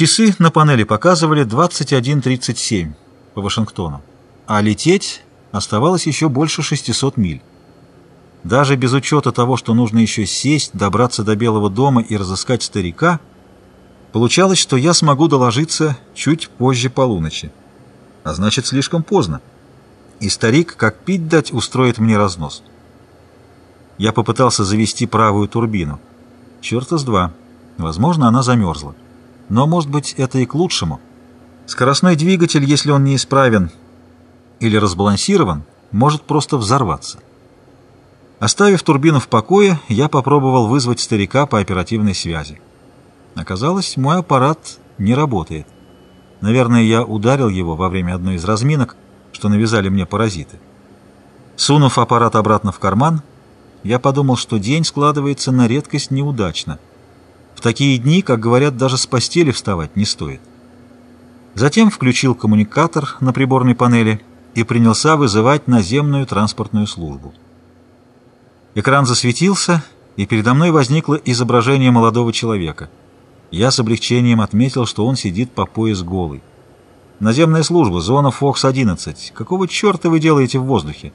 Часы на панели показывали 21.37 по Вашингтону, а лететь оставалось еще больше 600 миль. Даже без учета того, что нужно еще сесть, добраться до Белого дома и разыскать старика, получалось, что я смогу доложиться чуть позже полуночи. А значит, слишком поздно. И старик, как пить дать, устроит мне разнос. Я попытался завести правую турбину. Черта с два. Возможно, она замерзла. Но, может быть, это и к лучшему. Скоростной двигатель, если он неисправен или разбалансирован, может просто взорваться. Оставив турбину в покое, я попробовал вызвать старика по оперативной связи. Оказалось, мой аппарат не работает. Наверное, я ударил его во время одной из разминок, что навязали мне паразиты. Сунув аппарат обратно в карман, я подумал, что день складывается на редкость неудачно. В такие дни, как говорят, даже с постели вставать не стоит. Затем включил коммуникатор на приборной панели и принялся вызывать наземную транспортную службу. Экран засветился, и передо мной возникло изображение молодого человека. Я с облегчением отметил, что он сидит по пояс голый. «Наземная служба, зона Фокс-11. Какого черта вы делаете в воздухе?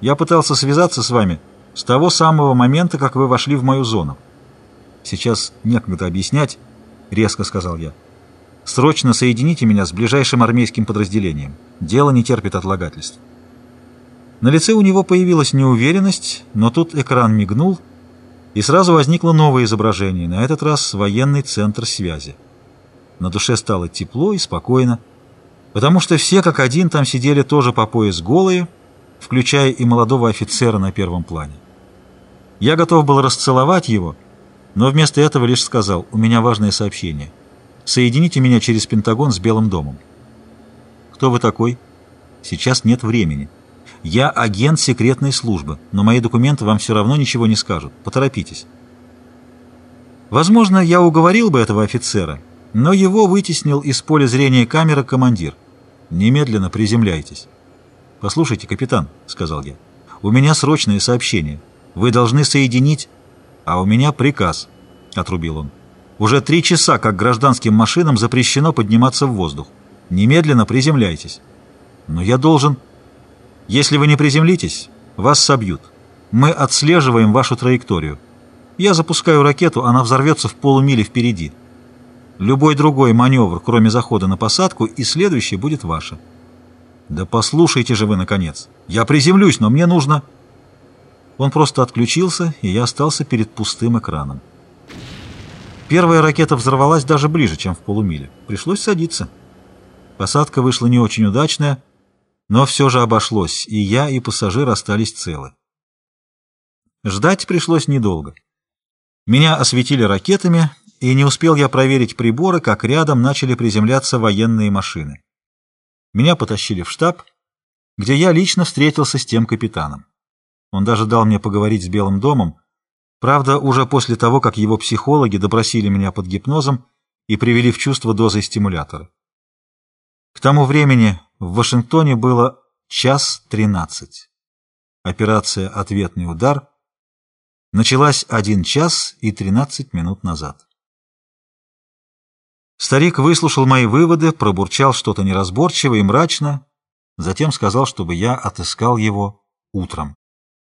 Я пытался связаться с вами с того самого момента, как вы вошли в мою зону. Сейчас некогда объяснять, — резко сказал я. Срочно соедините меня с ближайшим армейским подразделением. Дело не терпит отлагательств. На лице у него появилась неуверенность, но тут экран мигнул, и сразу возникло новое изображение, на этот раз военный центр связи. На душе стало тепло и спокойно, потому что все как один там сидели тоже по пояс голые, включая и молодого офицера на первом плане. Я готов был расцеловать его, но вместо этого лишь сказал, у меня важное сообщение. Соедините меня через Пентагон с Белым домом. Кто вы такой? Сейчас нет времени. Я агент секретной службы, но мои документы вам все равно ничего не скажут. Поторопитесь. Возможно, я уговорил бы этого офицера, но его вытеснил из поля зрения камеры командир. Немедленно приземляйтесь. «Послушайте, капитан», — сказал я, — «у меня срочное сообщение. Вы должны соединить...» «А у меня приказ», — отрубил он. «Уже три часа, как гражданским машинам запрещено подниматься в воздух. Немедленно приземляйтесь». «Но я должен...» Если вы не приземлитесь, вас собьют. Мы отслеживаем вашу траекторию. Я запускаю ракету, она взорвется в полумиле впереди. Любой другой маневр, кроме захода на посадку, и следующий будет ваше. Да послушайте же вы, наконец. Я приземлюсь, но мне нужно... Он просто отключился, и я остался перед пустым экраном. Первая ракета взорвалась даже ближе, чем в полумиле. Пришлось садиться. Посадка вышла не очень удачная, но все же обошлось, и я, и пассажир остались целы. Ждать пришлось недолго. Меня осветили ракетами, и не успел я проверить приборы, как рядом начали приземляться военные машины. Меня потащили в штаб, где я лично встретился с тем капитаном. Он даже дал мне поговорить с Белым домом, правда, уже после того, как его психологи допросили меня под гипнозом и привели в чувство дозой стимулятора. К тому времени в Вашингтоне было час тринадцать. Операция «Ответный удар» началась один час и тринадцать минут назад. Старик выслушал мои выводы, пробурчал что-то неразборчиво и мрачно, затем сказал, чтобы я отыскал его утром.